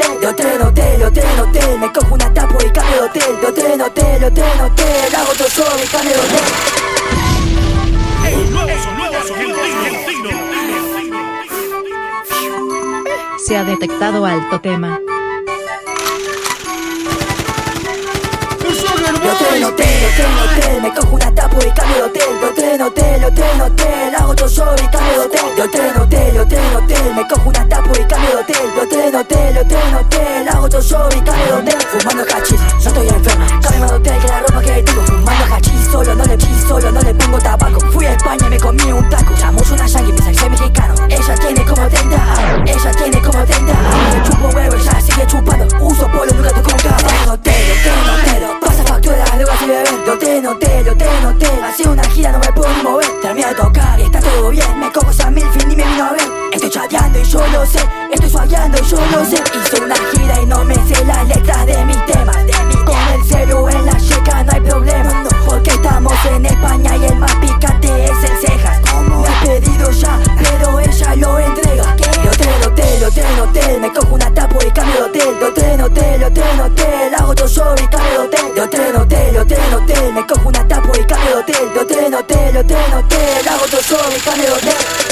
hotel, de hotel en hotel, hotel. Me cojo una tapo y cambio de hotel, de hotel hotel, hotel hotel. Hago todo solo y cambio de hotel. Nuevo. Se ha detectado alto tema. De hotel hotel, hotel hotel. Me cojo una tapo y cambio de hotel, hotel hotel, hotel De hotel, hotel, hotel, hotel, hago show y cambio de hotel. Fumando hachís, yo estoy enferma, cambio de hotel que la ropa que tengo. Fumando hachís, solo no le piso, solo no le pongo tabaco. Fui a España y me comí un taco. Llamó una yankee, me soy mexicano. Ella tiene como 30 años, ella tiene como 30 años. Chupo huevo, ella sigue chupando. Uso polo, nunca toco un caballo. Hotel, hotel, hotel, pasa factura, luego así. De hotel, hotel, hotel, hotel. Hace una gira, no me puedo ni mover. Estoy suagueando y yo lo sé. Hice una gira y no me sé las letras de mis temas. Con el celu en la checa no hay problema. Porque estamos en España y el más picante es el cejas. Como he pedido ya, pero ella lo entrega. De hotel, hotel, hotel, hotel. Me cojo una tapo y cambio de hotel. De hotel, hotel, hotel, hotel. Hago otro show y cambio de hotel. De hotel, hotel, hotel, hotel. Me cojo una tapo y cambio de hotel. De hotel, hotel, hotel, hotel. Hago otro show y cambio de hotel.